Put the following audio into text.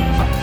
は。